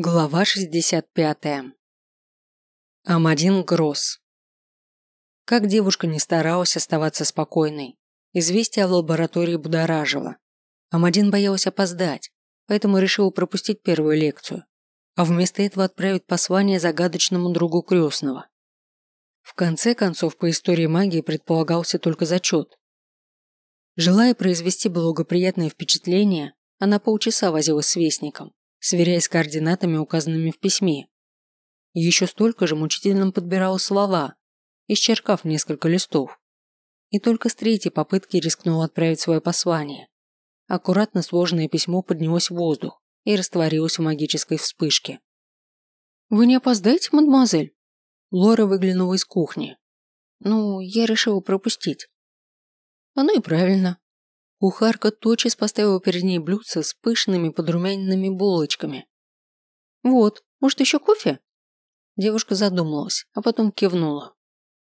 Глава 65. Амадин Гросс. Как девушка не старалась оставаться спокойной, известие о лаборатории будоражило. Амадин боялась опоздать, поэтому решила пропустить первую лекцию, а вместо этого отправить послание загадочному другу крестного. В конце концов, по истории магии предполагался только зачет. Желая произвести благоприятное впечатление, она полчаса возилась с вестником, сверяясь с координатами, указанными в письме. Еще столько же мучительно подбирала слова, исчеркав несколько листов. И только с третьей попытки рискнула отправить свое послание. Аккуратно сложенное письмо поднялось в воздух и растворилось в магической вспышке. «Вы не опоздаете, мадемуазель?» Лора выглянула из кухни. «Ну, я решила пропустить». «Оно и правильно. Кухарка тотчас поставила перед ней блюдце с пышными подрумяненными булочками. «Вот, может, еще кофе?» Девушка задумалась, а потом кивнула.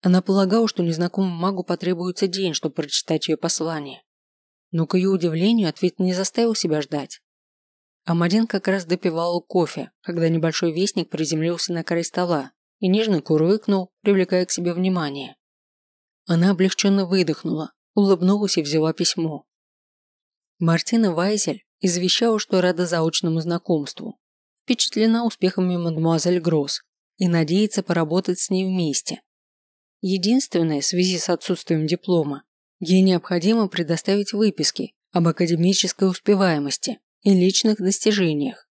Она полагала, что незнакомому магу потребуется день, чтобы прочитать ее послание. Но, к ее удивлению, ответ не заставил себя ждать. Амадин как раз допивала кофе, когда небольшой вестник приземлился на край стола и нежно курлыкнул, привлекая к себе внимание. Она облегченно выдохнула, улыбнулась и взяла письмо. Мартина Вайзель извещала, что рада заочному знакомству, впечатлена успехами мадемуазель Гросс и надеется поработать с ней вместе. Единственное, в связи с отсутствием диплома, ей необходимо предоставить выписки об академической успеваемости и личных достижениях.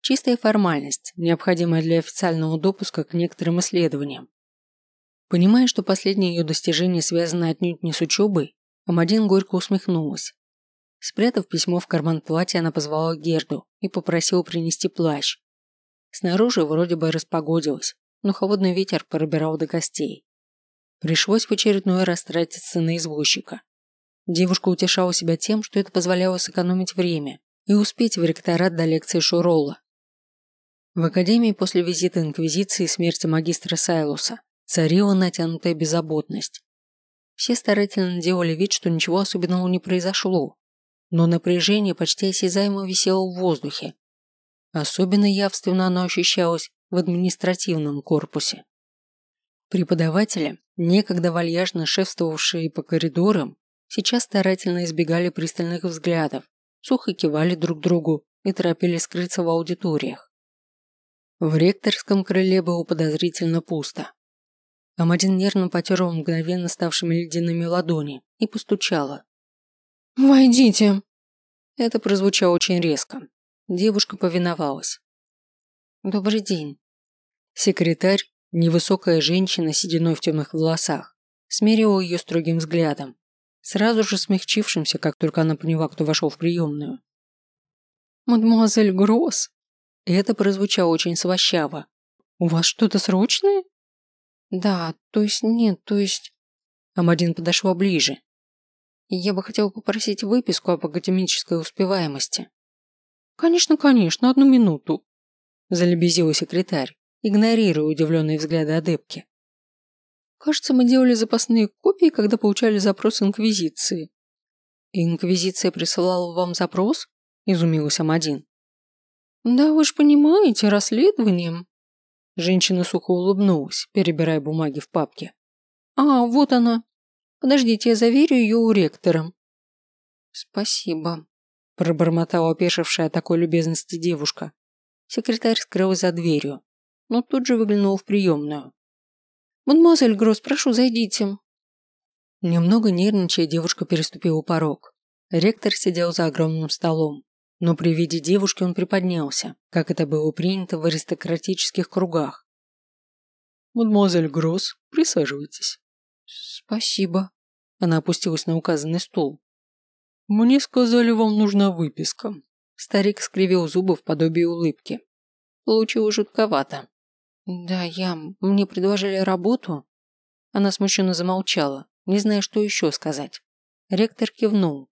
Чистая формальность, необходимая для официального допуска к некоторым исследованиям. Понимая, что последнее ее достижение связано отнюдь не с учебой, Амадин горько усмехнулась. Спрятав письмо в карман платья, она позвала Герду и попросила принести плащ. Снаружи вроде бы распогодилось, но холодный ветер пробирал до костей. Пришлось в очередной раз тратиться на извозчика. Девушка утешала себя тем, что это позволяло сэкономить время и успеть в ректорат до лекции Шуролла. В академии после визита Инквизиции и смерти магистра Сайлуса царила натянутая беззаботность. Все старательно делали вид, что ничего особенного не произошло, но напряжение почти осязаемо висело в воздухе. Особенно явственно оно ощущалось в административном корпусе. Преподаватели, некогда вальяжно шефствовавшие по коридорам, сейчас старательно избегали пристальных взглядов, сухо кивали друг другу и торопились скрыться в аудиториях. В ректорском крыле было подозрительно пусто. Амадин нервно потерла мгновенно ставшими ледяными ладони и постучала. «Войдите!» Это прозвучало очень резко. Девушка повиновалась. «Добрый день». Секретарь, невысокая женщина с сединой в темных волосах, смерила ее строгим взглядом, сразу же смягчившимся, как только она поняла, кто вошел в приемную. «Мадемуазель Гросс!» Это прозвучало очень свощаво. «У вас что-то срочное?» «Да, то есть нет, то есть...» Амадин подошла ближе, я бы хотел попросить выписку об академической успеваемости. Конечно, конечно, одну минуту. Залебезила секретарь, игнорируя удивленные взгляды адепки. Кажется, мы делали запасные копии, когда получали запрос Инквизиции. Инквизиция присылала вам запрос? Изумилась Амадин. Да вы ж понимаете, расследованием. Женщина сухо улыбнулась, перебирая бумаги в папке. А, вот она. Подождите, я заверю ее у ректора». «Спасибо», – пробормотала опешившая от такой любезности девушка. Секретарь скрылась за дверью, но тут же выглянул в приемную. «Мадемуазель Гросс, прошу, зайдите». Немного нервничая, девушка переступила порог. Ректор сидел за огромным столом, но при виде девушки он приподнялся, как это было принято в аристократических кругах. «Мадемуазель Гросс, присаживайтесь». «Спасибо». Она опустилась на указанный стул. «Мне сказали, вам нужна выписка». Старик скривил зубы в подобии улыбки. Получилось жутковато. «Да, я... Мне предложили работу?» Она смущенно замолчала, не зная, что еще сказать. Ректор кивнул.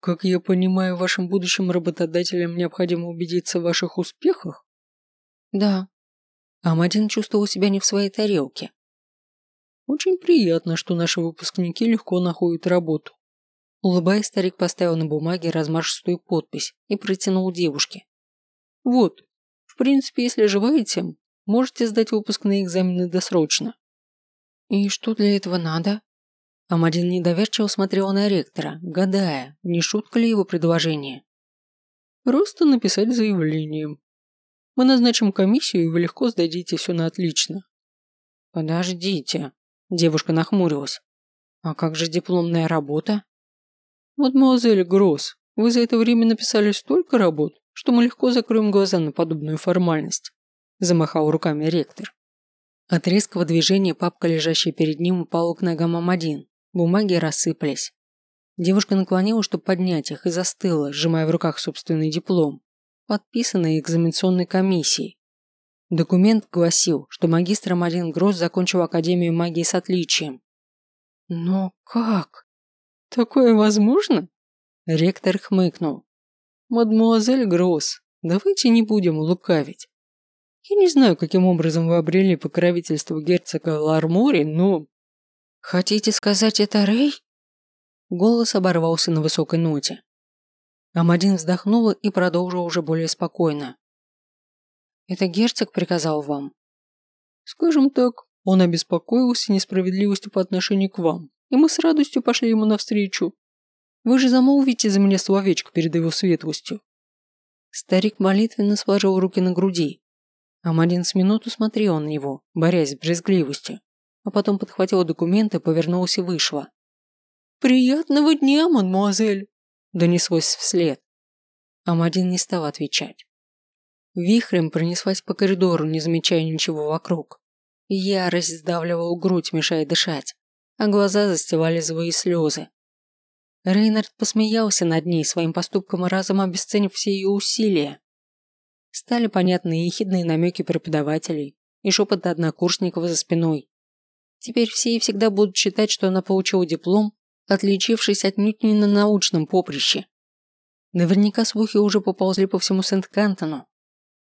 «Как я понимаю, вашим будущим работодателям необходимо убедиться в ваших успехах?» «Да». Амадин чувствовал себя не в своей тарелке. Очень приятно, что наши выпускники легко находят работу. Улыбаясь, старик поставил на бумаге размашистую подпись и протянул девушке. Вот, В принципе, если желаете, можете сдать выпускные экзамены досрочно». «И что для этого надо?» Амадин недоверчиво смотрел на ректора, гадая, не шутка ли его предложение. «Просто написать заявление. Мы назначим комиссию, и вы легко сдадите все на отлично». «Подождите», – девушка нахмурилась. «А как же дипломная работа?» «Мадемуазель Гросс, вы за это время написали столько работ, что мы легко закроем глаза на подобную формальность», – замахал руками ректор. От резкого движения папка, лежащая перед ним, упала к ногам Амадин. Бумаги рассыпались. Девушка наклонилась, чтобы поднять их, и застыла, сжимая в руках собственный диплом, подписанный экзаменационной комиссией. Документ гласил, что магистр Марин Гросс закончил Академию магии с отличием. Но как? Такое возможно? Ректор хмыкнул. Мадмуазель Гросс, давайте не будем лукавить. Я не знаю, каким образом вы обрели покровительство герцога Лармори, но «Хотите сказать, это Рэй?» Голос оборвался на высокой ноте. Амадин вздохнула и продолжила уже более спокойно. «Это герцог приказал вам?» «Скажем так, он обеспокоился несправедливостью по отношению к вам, и мы с радостью пошли ему навстречу. Вы же замолвите за меня словечко перед его светлостью». Старик молитвенно сложил руки на груди. Амадин с минуту смотрел на него, борясь с брезгливостью а потом подхватила документы, повернулась и вышла. «Приятного дня, мадемуазель!» донеслось вслед. Амадин не стал отвечать. Вихрем пронеслась по коридору, не замечая ничего вокруг. Ярость сдавливала грудь, мешая дышать, а глаза застилали злые слезы. Рейнард посмеялся над ней своим поступком и разом обесценив все ее усилия. Стали понятны ехидные намеки преподавателей и шепот однокурсников за спиной. Теперь все и всегда будут считать, что она получила диплом, отличившись отнюдь не на научном поприще. Наверняка слухи уже поползли по всему Сент-Кантону.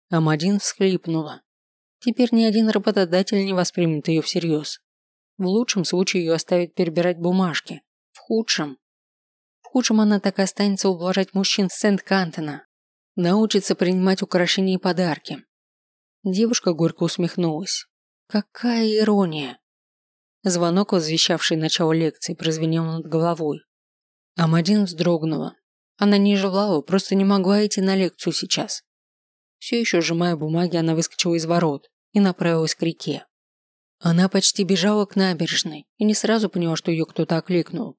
Амадин всхлипнула. Теперь ни один работодатель не воспримет ее всерьез. В лучшем случае ее оставят перебирать бумажки. В худшем. В худшем она так и останется ублажать мужчин Сент-Кантона. Научится принимать украшения и подарки. Девушка горько усмехнулась. Какая ирония. Звонок, возвещавший начало лекции, прозвенел над головой. Амадин вздрогнула. Она не желала, просто не могла идти на лекцию сейчас. Все еще сжимая бумаги, она выскочила из ворот и направилась к реке. Она почти бежала к набережной и не сразу поняла, что ее кто-то окликнул.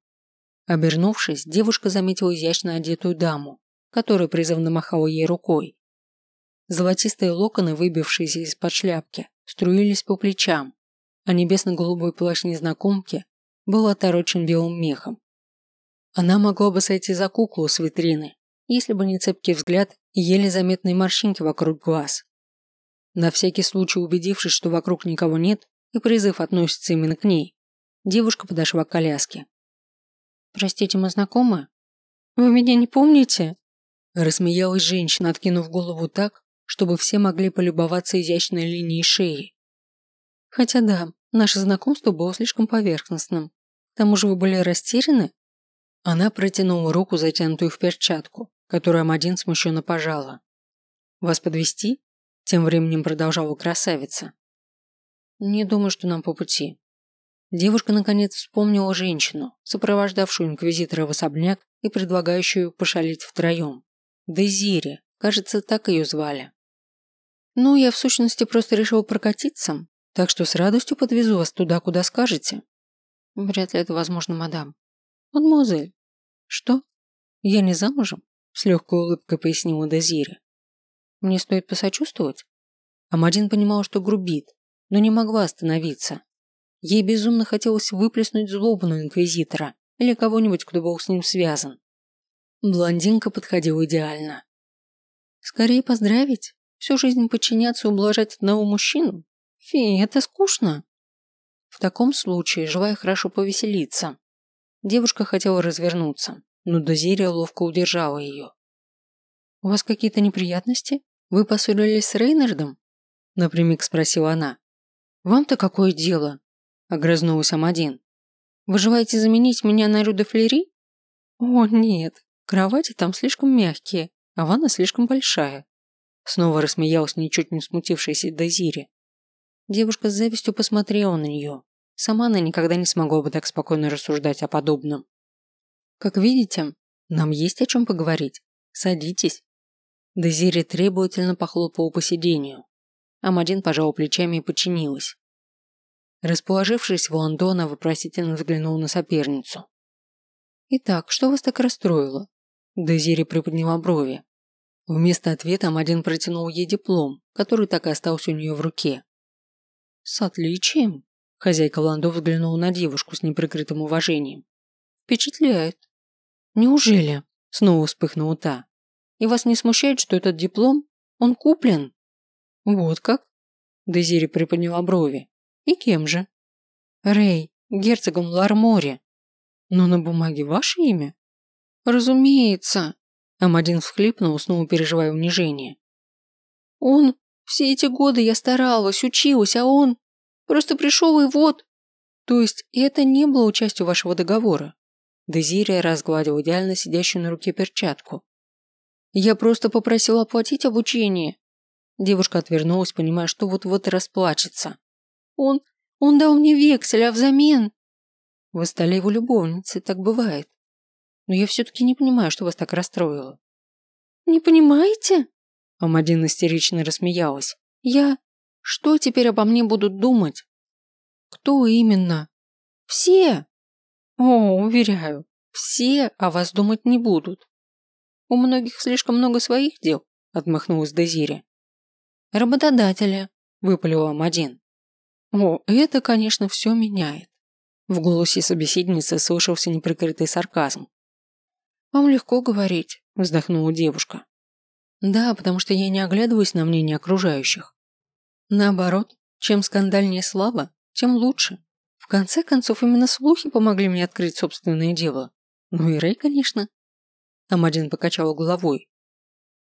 Обернувшись, девушка заметила изящно одетую даму, которая призывно махала ей рукой. Золотистые локоны, выбившиеся из-под шляпки, струились по плечам, а небесно-голубой плащ незнакомки был оторочен белым мехом. Она могла бы сойти за куклу с витрины, если бы не цепкий взгляд еле заметные морщинки вокруг глаз. На всякий случай убедившись, что вокруг никого нет, и призыв относится именно к ней, девушка подошла к коляске. «Простите, мы знакомы? Вы меня не помните?» Рассмеялась женщина, откинув голову так, чтобы все могли полюбоваться изящной линией шеи. Хотя да, наше знакомство было слишком поверхностным. К тому же вы были растеряны? Она протянула руку, затянутую в перчатку, которую Амадин смущенно пожала. «Вас подвести? Тем временем продолжала красавица. «Не думаю, что нам по пути». Девушка наконец вспомнила женщину, сопровождавшую инквизитора в особняк и предлагающую пошалить втроем. Дезири, кажется, так ее звали. «Ну, я в сущности просто решил прокатиться, так что с радостью подвезу вас туда, куда скажете. Вряд ли это возможно, мадам. Мадемуазель. Что? Я не замужем? С легкой улыбкой пояснила Дезире. Мне стоит посочувствовать? Амадин понимал, что грубит, но не могла остановиться. Ей безумно хотелось выплеснуть злобу на инквизитора или кого-нибудь, кто был с ним связан. Блондинка подходила идеально. Скорее поздравить. Всю жизнь подчиняться и ублажать одного мужчину Фи, это скучно. В таком случае, желая хорошо повеселиться, девушка хотела развернуться, но Дозирия ловко удержала ее. «У вас какие-то неприятности? Вы поссорились с Рейнардом?» Напрямик спросила она. «Вам-то какое дело?» Огрызнулась Амадин. «Вы желаете заменить меня на Рю Флери?» «О, нет, кровати там слишком мягкие, а ванна слишком большая. Снова рассмеялась ничуть не смутившаяся Дезири. Девушка с завистью посмотрела на нее. Сама она никогда не смогла бы так спокойно рассуждать о подобном. Как видите, нам есть о чем поговорить. Садитесь. Дезири требовательно похлопала по сиденью. Амадин пожал плечами и подчинилась. Расположившись в Лондона, вопросительно взглянул на соперницу. «Итак, что вас так расстроило?» Дезири приподняла брови. Вместо ответа Амадин протянул ей диплом, который так и остался у нее в руке. «С отличием?» Хозяйка Ландо взглянула на девушку с неприкрытым уважением. «Впечатляет». «Неужели?» Снова вспыхнула та. «И вас не смущает, что этот диплом, он куплен?» «Вот как?» Дезири приподняла брови. «И кем же?» «Рэй, герцогом Ларморе». «Но на бумаге ваше имя?» «Разумеется», Амадин всхлипнул, снова переживая унижение. «Он... Все эти годы я старалась, училась, а он... Просто пришел и вот...» «То есть это не было частью вашего договора?» Дезирия разгладил идеально сидящую на руке перчатку. «Я просто попросила оплатить обучение». Девушка отвернулась, понимая, что вот-вот расплачется. «Он... он дал мне вексель, а взамен...» «Вы стали его любовницей, так бывает но я все-таки не понимаю, что вас так расстроило». «Не понимаете?» Амадин истерично рассмеялась. «Я... Что теперь обо мне будут думать?» «Кто именно?» «Все!» «О, уверяю, все о вас думать не будут. У многих слишком много своих дел», отмахнулась Дезири. «Работодателя», выпалила Амадин. «О, это, конечно, все меняет». В голосе собеседницы слышался неприкрытый сарказм. «Вам легко говорить», – вздохнула девушка. «Да, потому что я не оглядываюсь на мнение окружающих. Наоборот, чем скандальнее слава, тем лучше. Конце концов, именно слухи помогли мне открыть собственное дело. Ну и Рэй, конечно». Амадин покачал головой.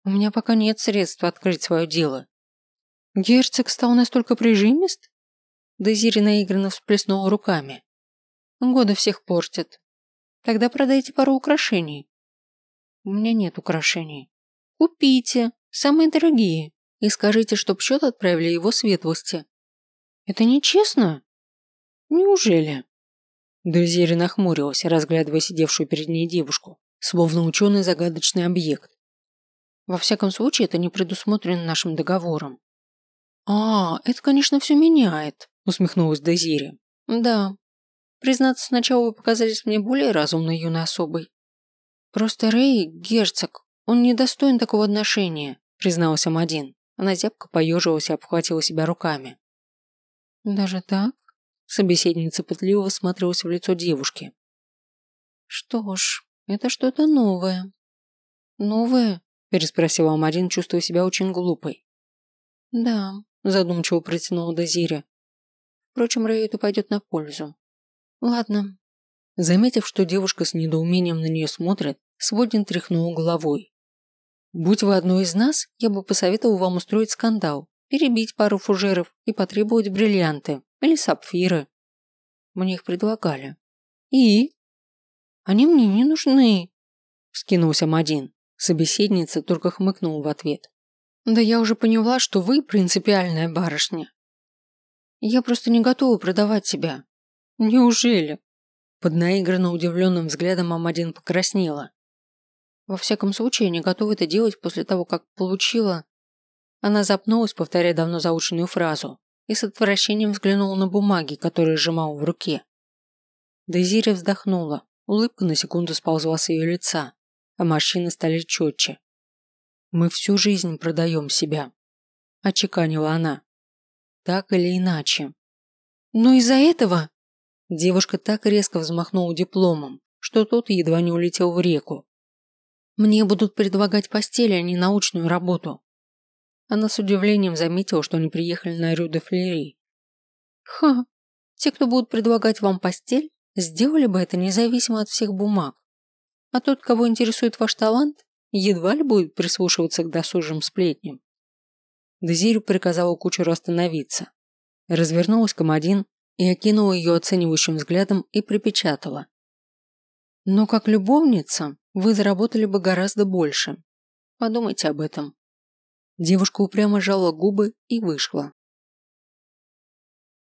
«У меня пока нет средств открыть свое дело». «Герцог стал настолько прижимист?» Дезири наигранно всплеснула руками. «Годы всех портят. Тогда продайте пару украшений. У меня нет украшений. Купите, самые дорогие, и скажите, чтоб счет отправили его светлости. Это нечестно? Неужели? Дезири нахмурилась, разглядывая сидевшую перед ней девушку, словно ученый загадочный объект. Во всяком случае, это не предусмотрено нашим договором. А, это, конечно, все меняет, усмехнулась Дезири. Да. Признаться, сначала вы показались мне более разумной юной особой. «Просто Рэй – герцог. Он недостоин такого отношения», – призналась Амадин. Она зябко поежилась и обхватила себя руками. «Даже так?» – собеседница пытливо смотрелась в лицо девушки. «Что ж, это что-то новое». «Новое?» – переспросила Амадин, чувствуя себя очень глупой. «Да», – задумчиво протянула Дозири. «Впрочем, это пойдет на пользу. Ладно, Заметив, что девушка с недоумением на нее смотрит, Сводин тряхнул головой. «Будь вы одной из нас, я бы посоветовал вам устроить скандал, перебить пару фужеров и потребовать бриллианты или сапфиры. Мне их предлагали. И? Они мне не нужны, вскинулся Мадин. Собеседница только хмыкнула в ответ. Да я уже поняла, что вы принципиальная барышня. Я просто не готова продавать себя. Неужели? Под наигранно удивленным взглядом Амадин покраснела. Во всяком случае, не готова это делать после того, как получила... Она запнулась, повторяя давно заученную фразу, и с отвращением взглянула на бумаги, которые сжимала в руке. Дезирия вздохнула, улыбка на секунду сползла с ее лица, а морщины стали четче. «Мы всю жизнь продаем себя», – очеканила она. «Так или иначе». «Но из-за этого...» Девушка так резко взмахнула дипломом, что тот едва не улетел в реку. «Мне будут предлагать постель, а не научную работу». Она с удивлением заметила, что они приехали на Рю де Флери. «Ха, те, кто будут предлагать вам постель, сделали бы это независимо от всех бумаг. А тот, кого интересует ваш талант, едва ли будет прислушиваться к досужим сплетням». Дезирю приказала кучеру остановиться. Развернулась к Амадин и окинула ее оценивающим взглядом и припечатала. Но как любовница вы заработали бы гораздо больше. Подумайте об этом. Девушка упрямо жала губы и вышла.